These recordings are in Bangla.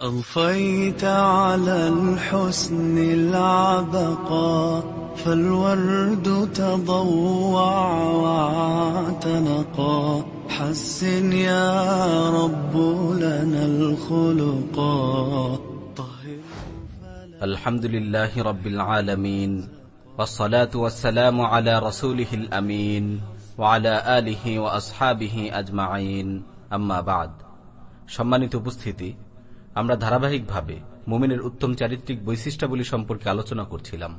أضفيت على الحسن العبقى فالورد تضوع واعتنقا حسن يا رب لنا الخلقا طهر الحمد لله رب العالمين والصلاة والسلام على رسوله الأمين وعلى آله وأصحابه أجمعين أما بعد সম্মানিত উপস্থিতি আমরা ধারাবাহিকভাবে মোমিনের উত্তম চারিত্রিক বৈশিষ্ট্যাবলী সম্পর্কে আলোচনা করছিলাম।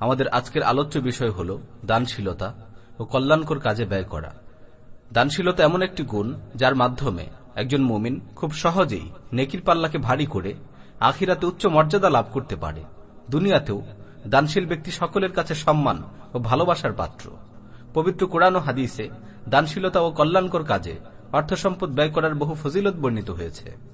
আমাদের আজকের আলোচ্য বিষয় হল দানশীলতা ও কল্যাণকর কাজে ব্যয় করা। দানশীলতা এমন একটি গুণ যার মাধ্যমে একজন মোমিন খুব সহজেই নেকির পাল্লাকে ভারী করে আখিরাতে উচ্চ মর্যাদা লাভ করতে পারে। দুনিয়াতেও দানশীল ব্যক্তি সকলের কাছে সম্মান ও ভালোবাসার পাত্র। পবিত্র কোরআন ও হাদিসে দানশীলতা ও কল্যাণকর কাজে অর্থ সম্পদ ব্যয় করার বহু ফজিলত বর্ণিত হয়েছে।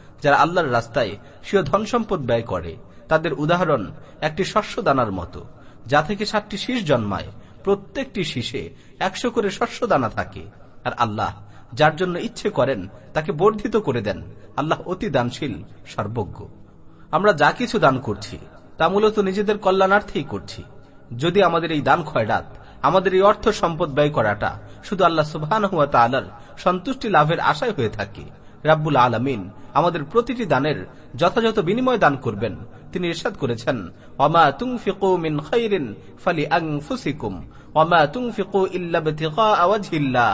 যারা আল্লাহর রাস্তায় স্বীয় ধন সম্পদ ব্যয় করে, তাদের উদাহরণ একটি শস্য দানার মতো, যা থেকে সাতটি শীষ জন্মায়। প্রত্যেকটি শীষে একশো করে শস্য দানা থাকে। আর আল্লাহ যার জন্য ইচ্ছে করেন, তাকে বর্ধিত করে দেন। আল্লাহ অতি দানশীল, সর্বজ্ঞ। আমরা যা কিছু দান করছি, তা মূলত নিজেদের কল্যাণার্থেই করছি। যদি আমাদের এই দান খয়রাত, আমাদের এই অর্থ সম্পদ ব্যয় করাটা শুধু আল্লাহ তালার সন্তুষ্টি লাভের আশায় হয়ে থাকে রাব্বুল আলমিন। আমাদের প্রতিটি দানের যথাযথ বিনিময় দান করবেন। তিনি ইরশাদ করেছেন অমা তুং ফিকু মিন খৈরিন ফালি আং ফুসিকুম অমা তুং ফিকু ইল্লা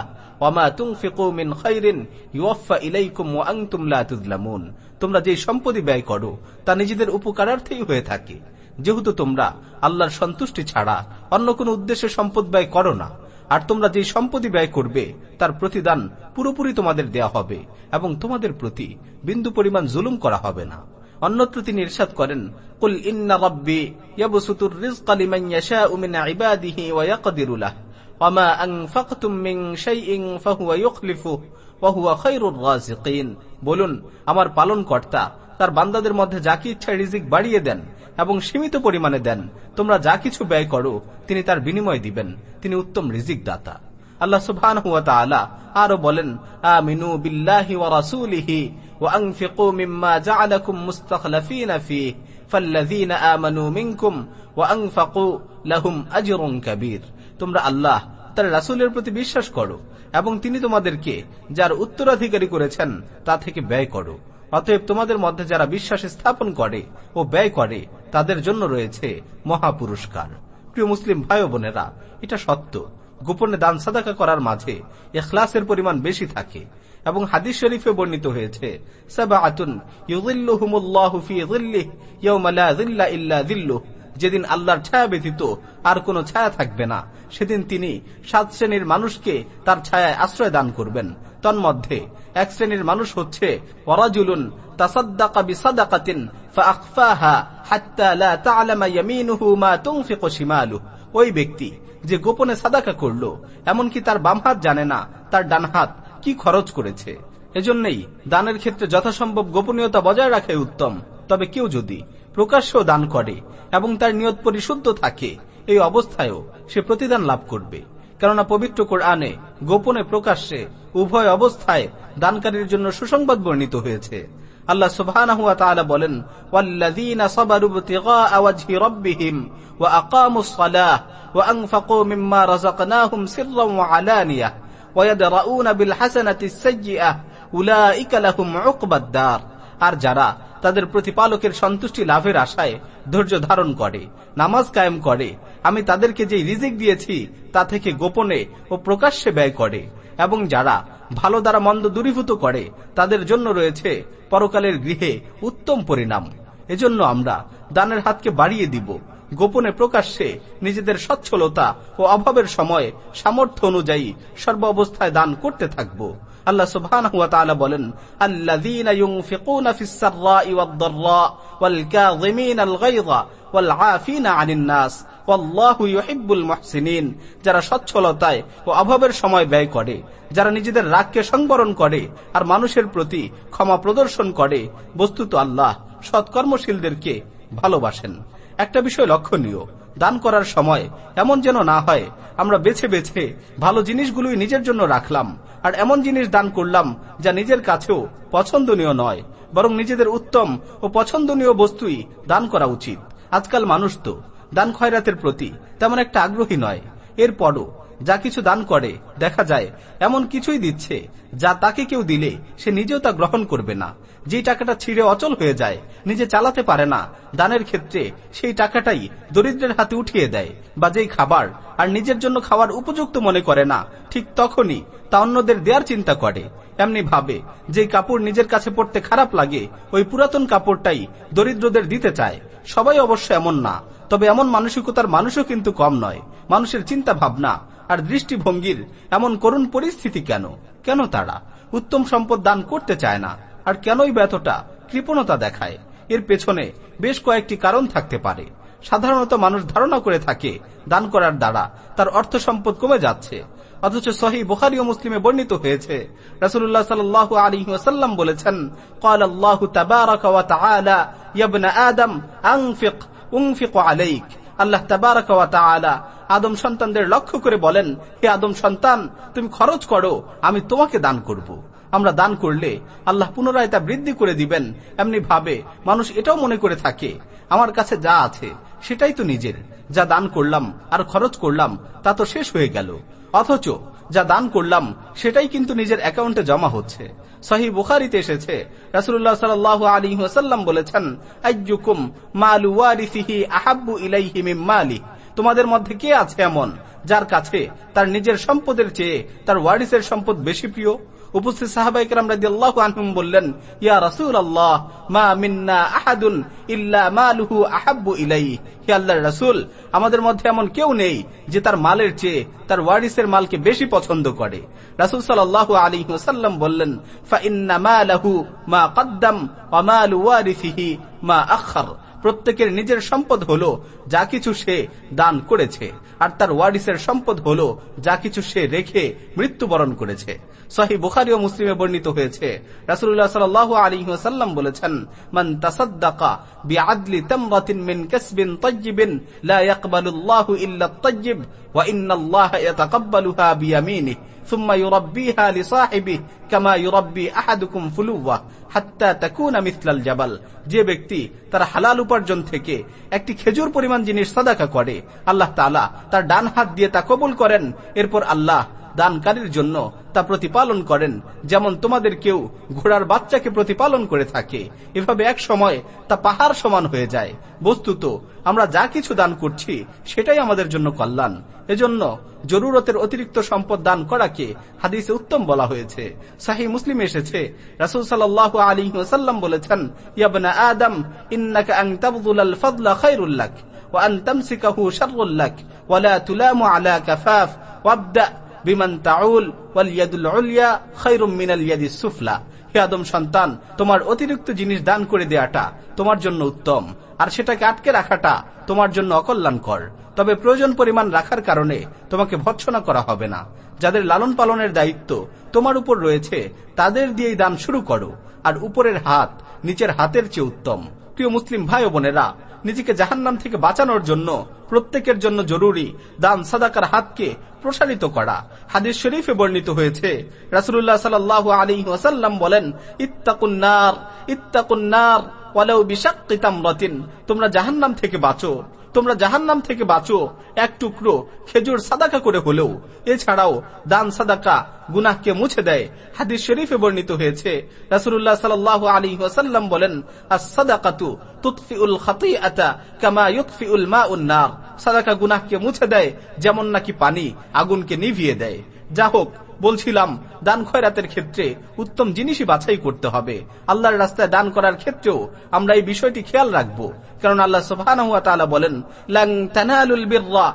অমা তুং ফিকু মিন খৈরিন ইউফা ইলাইকুম ও আং তুমলা তুজলামুন তোমরা যে সম্পত্তি ব্যয় করো, তা নিজেদের উপকারার্থেই হয়ে থাকে। যেহেতু তোমরা আল্লাহর সন্তুষ্টি ছাড়া অন্য কোন উদ্দেশ্যে সম্পদ ব্যয় করো না আর তোমরা যে সম্পত্তি ব্যয় করবে, তার প্রতিদান পুরোপুরি তোমাদের দেয়া হবে এবং তোমাদের প্রতি বিন্দু পরিমাণ জুলুম করা হবে না। অন্যত্র তিনি ইরশাদ করেন, কুল ইন্না রাব্বি ইয়াবসুতুর রিজকা লিমান ইয়াশাউ মিন ইবাদিহি ওয়া ইয়াকদিরু লাহু। ওয়ামা আনফাকতুম মিন শাইইন ফাহুয়া ইউখলিফুহু ওয়া হুয়া খায়রুর রাযিকিন। বলুন, আমার পালনকর্তা তার বান্দাদের মধ্যে যা কি ইচ্ছা রিজিক বাড়িয়ে দেন এবং সীমিত পরিমাণে দেন। তোমরা যা কিছু ব্যয় করো, তিনি তার বিনিময় দিবেন। তিনি উত্তম রিজিক দাতা আল্লাহ সুবহান হুয়া তাআলা আরও বলেন, আমিনু বিল্লাহি ওয়া রাসূলিহি ওয়া আনফিকু মিম্মা জাআলাকুম মুস্তাখলাফিনা ফিহি, ফাল্লাযীনা আমানু মিনকুম ওয়া আনফাকু লাহুম আজরুন কাবীর। তোমরা আল্লাহ, তার রাসূলের প্রতি বিশ্বাস করো এবং তিনি তোমাদেরকে, যার উত্তরাধিকারী করেছেন, তা থেকে ব্যয় করো। অতএব তোমাদের মধ্যে যারা বিশ্বাস স্থাপন করে ও ব্যয় করে, তাদের জন্য রয়েছে মহা পুরস্কার প্রিয় মুসলিম ভাই বোনেরা, এটা সত্য। গোপনে দান সাদাকা করার মাঝে এখলাসের পরিমাণ বেশি থাকে এবং হাদিস শরীফে বর্ণিত হয়েছে যেদিন আল্লাহর ছায়া ব্যতীত আর কোন ছায়া থাকবে না, সেদিন তিনি সাত শ্রেণির মানুষকে তার ছায়ায় আশ্রয় দান করবেন। তন্মধ্যে, এক শ্রেণির মানুষ হচ্ছে ওরাজুলুন মা ওই ব্যক্তি যে গোপনে সাদাকা করল, এমনকি তার বাম হাত জানে না, তার ডান হাত কি খরচ করেছে। এজন্যই দানের ক্ষেত্রে যথাসম্ভব গোপনীয়তা বজায় রাখাই উত্তম। তবে কেউ যদি প্রকাশ্য দান করে এবং তার নিয়ত পরিশুদ্ধ থাকে, এই অবস্থায়ও সে প্রতিদান লাভ করবে। কেননা পবিত্র কোরআনে গোপনে প্রকাশ্যে উভয় অবস্থায় দানকারীর জন্য সুসংবাদ বর্ণিত হয়েছে। আল্লাহ তাআলা বলেন আর যারা তাদের প্রতিপালকের সন্তুষ্টি লাভের আশায় ধৈর্য ধারণ করে, নামাজ কায়েম করে। আমি তাদেরকে যে রিজিক দিয়েছি, তা থেকে গোপনে ও প্রকাশ্যে ব্যয় করে। এবং যারা ভালো দ্বারা মন্দ দূরীভূত করে, তাদের জন্য রয়েছে পরকালের গৃহে উত্তম পরিণাম। এজন্য আমরা দানের হাতকে বাড়িয়ে দিব, গোপনে প্রকাশ্যে নিজেদের সচ্ছলতা ও অভাবের সময় সামর্থ্য অনুযায়ী সর্ব অবস্থায় দান করতে থাকব। আল্লাহ সুবহানাহু ওয়া তাআলা বলেন, আল্লাযীনা ইউনফিকুনা ফিস সাররাই ওয়াদ দাররা ওয়াল কাযিমিনাল গায়যা ওয়াল আফিনা আনিন নাস, ওয়াল্লাহু ইউহিব্বুল মুহসিনিন। যারা সচ্ছলতায় ও অভাবের সময় ব্যয় করে, যারা নিজেদের রাগকে সংবরণ করে আর মানুষের প্রতি ক্ষমা প্রদর্শন করে, বস্তুত আল্লাহ সৎকর্মশীলদেরকে ভালোবাসেন। একটা বিষয় লক্ষণীয় দান করার সময় এমন যেন না হয়, আমরা বেছে বেছে ভালো জিনিসগুলোই নিজের জন্য রাখলাম, আর এমন জিনিস দান করলাম যা নিজের কাছেও পছন্দনীয় নয়, বরং নিজেদের উত্তম ও পছন্দনীয় বস্তুই দান করা উচিত। আজকাল মানুষ তো দান খয়রাতের প্রতি তেমন একটা আগ্রহী নয়। এরপরও যা কিছু দান করে, দেখা যায়, এমন কিছুই দিচ্ছে, যা তাকে কেউ দিলে সে নিজেও তা গ্রহণ করবে না। যেই টাকাটা ছিঁড়ে অচল হয়ে যায়, নিজে চালাতে পারে না, দানের ক্ষেত্রে সেই টাকাটাই দরিদ্রের হাতে উঠিয়ে দেয়, বা যেই খাবার আর নিজের জন্য খাওয়ার উপযুক্ত মনে করে না, ঠিক তখনই তা অন্যদের দেওয়ার চিন্তা করে। এমনি ভাবে যে কাপড় নিজের কাছে পড়তে খারাপ লাগে, ওই পুরাতন কাপড়টাই দরিদ্রদের দিতে চায়। সবাই অবশ্য এমন না, তবে এমন মানসিকতার মানুষও কিন্তু কম নয়। মানুষের চিন্তা ভাবনা আর দৃষ্টিভঙ্গির এমন করুণ পরিস্থিতি কেন? কেন তারা? উত্তম সম্পদ দান করতে চায় না, আর কেনই ব্যতটা কৃপণতা দেখায়? এর পেছনে বেশ কয়েকটি কারণ থাকতে পারে। সাধারণত মানুষ ধারণা করে থাকে, দান করার দ্বারা তার অর্থ সম্পদ কমে যাচ্ছে। অথচ সহি বুখারি ও মুসলিমে বর্ণিত হয়েছে রাসুল্লাহ সাল আলী ওয়াসাল্লাম বলেছেন قال الله تبارك وتعالى يا ابن آدم أنفق أنفق عليك আল্লাহ তাবারক ওয়া তাআলা আদম সন্তানদের লক্ষ্য করে বলেন হে আদম সন্তান তুমি খরচ করো আমি তোমাকে দান করব আমরা দান করলে আল্লাহ পুনরায় তা বৃদ্ধি করে দিবেন, এমনি ভাবে মানুষ এটাও মনে করে থাকে, আমার কাছে যা আছে সেটাই তো নিজের, যা দান করলাম আর খরচ করলাম তা তো শেষ হয়ে গেল। অথচ যা দান করলাম সেটাই কিন্তু নিজের অ্যাকাউন্টে জমা হচ্ছে। সহি বুখারিতে এসেছে রাসুল্লাহ সাল আলী ওসাল্লাম বলেছেন তোমাদের মধ্যে কে আছে এমন যার কাছে তার নিজের সম্পদের চেয়ে তার ওয়ারিসের সম্পদ বেশি প্রিয়। উপস্থিত আনহুম বললেন, ইয়া রাসূলুল্লাহ, মা আহাদুন আহাব্বু রাসূল, আমাদের মধ্যে এমন কেউ নেই যে তার মালের চেয়ে তার ওয়ারিসের মালকে বেশি পছন্দ করে। রাসূল সাল্লাল্লাহু আলাইহি ওয়াসাল্লাম বললেন মা ওয়ারিসিহি মা আখার প্রত্যেকের নিজের সম্পদ হলো যা কিছু সে দান করেছে। আর তার ওয়ারিসের সম্পদ হলো যা কিছু সে রেখে মৃত্যুবরণ করেছে। সহি বুখারি ও মুসলিমে বর্ণিত হয়েছে রাসুল্লাহ সাল আলী সাল্লাম বলেছেন, মান তাসাদ্দাকা বিআদলি তামরাতিন মিন কাসবিন তাইয়িবিন লা ইয়াকবালুল্লাহু ইল্লা তাইয়িব ওয়া ইন্নাল্লাহা ইয়াতাকাব্বালুহা বিয়ামিনিহি। ثم يربيها لصاحبه كما يربي احدكم فلوه حتى تكون مثل الجبل যে ব্যক্তি তার হালাল উপার্জন থেকে একটি খেজুর পরিমাণ জিনিস সাদাকা করে আল্লাহ তাআলা তার ডান হাত দিয়ে তা কবুল করেন এরপর আল্লাহ দানকারীর জন্য তা প্রতিপালন করেন যেমন তোমাদের কেউ ঘোড়ার বাচ্চাকে প্রতিপালন করে থাকে এভাবে এক সময় তা পাহাড় সমান হয়ে যায় বস্তুত আমরা যা কিছু দান করছি সেটাই আমাদের জন্য কল্যাণ এজন্য জরুরতের অতিরিক্ত সম্পদ দান করাকে হাদিসে উত্তম বলা হয়েছে সাহি মুসলিম এসেছে রাসুল সাল্লাহ আলী ওসাল্লাম বলেছেন ইয়াবনা আদম ইন্নাকা আং তাবদুল ফদলা খায়রুল্লাক وأن تمسكه شر لك ولا تلام على كفاف وابدأ বিমান তাউল ওয়াল ইয়াদুল উলিয়া খায়রুম মিনাল ইয়াদিস সুফলা। হে আদম সন্তান, তোমার অতিরিক্ত জিনিস দান করে দেয়াটা তোমার জন্য উত্তম, আর সেটাকে আটকে রাখাটা তোমার জন্য অকল্যাণকর। তবে প্রয়োজন পরিমাণ রাখার কারণে তোমাকে ভৎসনা করা হবে না। যাদের লালন পালনের দায়িত্ব তোমার উপর রয়েছে, তাদের দিয়েই দান শুরু করো, আর উপরের হাত নিচের হাতের চেয়ে উত্তম। প্রিয় মুসলিম ভাই ও বোনেরা, নিজেকে জাহান্নাম থেকে বাঁচানোর জন্য, প্রত্যেকের জন্য জরুরি দান, সাদাকার হাতকে প্রসারিত করা। হাদিস শরীফে বর্ণিত হয়েছে রাসুল্লাহ সাল আলী ওসাল্লাম বলেন ইত্তাকুন্নার ইত্তাকুন্নার বিশাক্কিতাম রতিন তোমরা জাহান্নাম থেকে বাঁচো। তোমরা জাহান্নাম থেকে বাঁচো। এক টুকরো খেজুর সাদাকা করে হলেও। এছাড়াও দান সাদাকা গুনাহকে মুছে দেয়। হাদিস শরীফে বর্ণিত হয়েছে রাসুল্লাহ সাল আলী ওয়াসাল্লাম বলেন নার। সাদাকা গুনাহকে মুছে দেয় যেমন নাকি পানি আগুনকে নিভিয়ে দেয়। যা হোক বলছিলাম, দান খয়রাতের ক্ষেত্রে উত্তম জিনিসই বাছাই করতে হবে। আল্লাহর রাস্তায় দান করার ক্ষেত্রেও আমরা এই বিষয়টি খেয়াল রাখব। কারণ আল্লাহ তাআলা বলেন লান তানালুল বিররা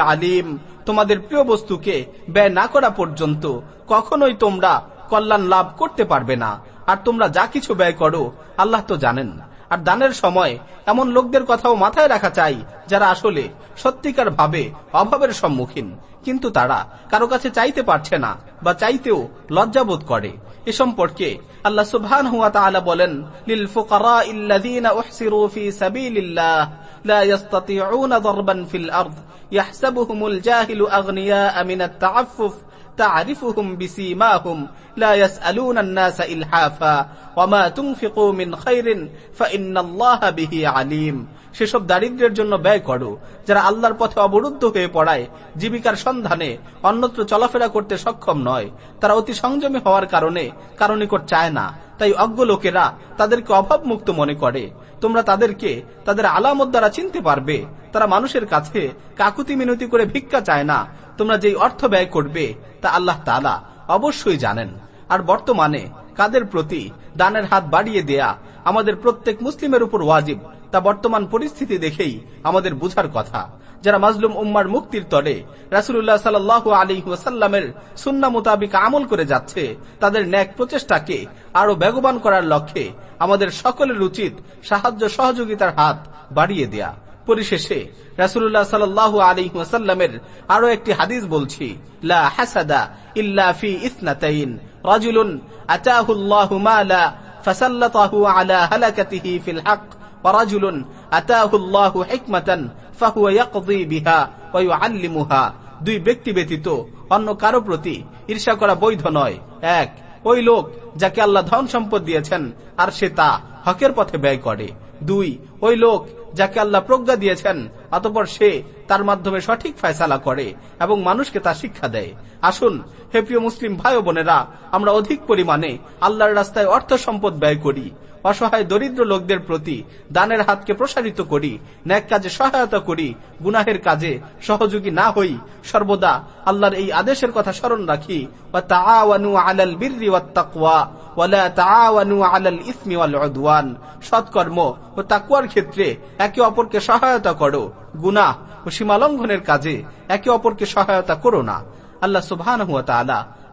আলিম। তোমাদের প্রিয় বস্তুকে ব্যয় না করা পর্যন্ত কখনোই তোমরা কল্যাণ লাভ করতে পারবে না। আর তোমরা যা কিছু ব্যয় করো, আল্লাহ তো জানেন। আর দানের সময় এমন লোকদের কথাও মাথায় রাখা চাই, যারা আসলে সত্যিকার ভাবে অভাবের সম্মুখীন। কিন্তু তারা কারও কাছে চাইতে পারছে না বা চাইতেও লজ্জাবোধ করে। এ সম্পর্কে আল্লাহ সুবহান হুয়া তাআলা বলেন, লিল ফুকারা ইল্লাযীনা উহসিরু ফি সাবিলিল্লাহ লা ইস্তাতিউনা দরবান ফিল আরদ, ইয়াহসাবুহুমুল জাহিলু আগনিয়া মিনাত তাআফফুফ তা'রিফুহুম বিসীমাহুম لا يسألون الناس إلحافا وما تنفقوا من خير فإن الله به عليم সেসব দারিদ্রের জন্য ব্যয় করো যারা আল্লাহর পথে অবরুদ্ধ হয়ে পড়ায় জীবিকার সন্ধানে অন্যত্র চলাফেরা করতে সক্ষম নয় তারা অতি সংযমী হওয়ার কারণে কারো নিকট চায় না তাই অজ্ঞ লোকেরা তাদেরকে অভাব মুক্ত মনে করে তোমরা তাদেরকে তাদের আলামত দ্বারা চিনতে পারবে তারা মানুষের কাছে কাকুতি মিনতি করে ভিক্ষা চায় না তোমরা যেই অর্থ ব্যয় করবে তা আল্লাহ তালা অবশ্যই জানেন আর বর্তমানে কাদের প্রতি দানের হাত বাড়িয়ে দেয়া আমাদের প্রত্যেক মুসলিমের উপর ওয়াজিব, তা বর্তমান পরিস্থিতি দেখেই আমাদের বুঝার কথা। যারা মাজলুম উম্মার মুক্তির তরে রাসুল্লাহ সাল আলী ওয়াসাল্লামের সুন্না মোতাবিক আমল করে যাচ্ছে, তাদের ন্যাক প্রচেষ্টাকে আরও বেগবান করার লক্ষ্যে আমাদের সকলের উচিত সাহায্য সহযোগিতার হাত বাড়িয়ে দেয়া। পরিশেষে রাসুল্লাহ সাল আলী ওয়াসাল্লামের আরও একটি হাদিস বলছি, লা হাসাদা ইল্লা ফি ইসনাতাইন। রাজুলুন আতাহুল্লাহু মালা ফাসাল্লাতাহু আলা হালাকাতিহি ফিল হক ورجل أتاه الله حكمة فهو يقضي بها ويعلمها দুই ব্যক্তি ব্যতীত অন্য কারো প্রতি ঈর্ষা করা বৈধ নয় এক ওই লোক যাকে আল্লাহ ধন সম্পদ দিয়েছেন আর সে তা হকের পথে ব্যয় করে দুই ওই লোক যাকে আল্লাহ প্রজ্ঞা দিয়েছেন, অতপর সে তার মাধ্যমে সঠিক ফয়সালা করে এবং মানুষকে তা শিক্ষা দেয়। আসুন, হে মুসলিম ভাই বোনেরা, আমরা অধিক পরিমাণে আল্লাহর রাস্তায় অর্থ সম্পদ ব্যয় করি। অসহায় দরিদ্র লোকদের প্রতি দানের হাতকে প্রসারিত করি, ন্যাক কাজে সহায়তা করি, গুনাহের কাজে সহযোগী না হই, সর্বদা আল্লাহর এই আদেশের কথা স্মরণ রাখি সৎকর্ম ও তাকুয়ার ক্ষেত্রে একে অপরকে সহায়তা করো, গুনাহ ও সীমালঙ্ঘনের কাজে একে অপরকে সহায়তা করো না। আল্লাহ সুবহান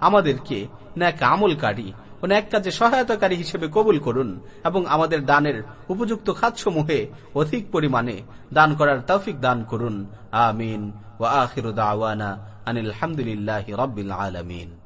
আমাদেরকে ন্যাক আমলকারী ও এক কাজে সহায়তাকারী হিসেবে কবুল করুন এবং আমাদের দানের উপযুক্ত খাতসমূহে অধিক পরিমাণে দান করার তৌফিক দান করুন। আমিন। ওয়া আখির দাওয়ানা আনিল হামদুলিল্লাহ রব্বিল আলমিন।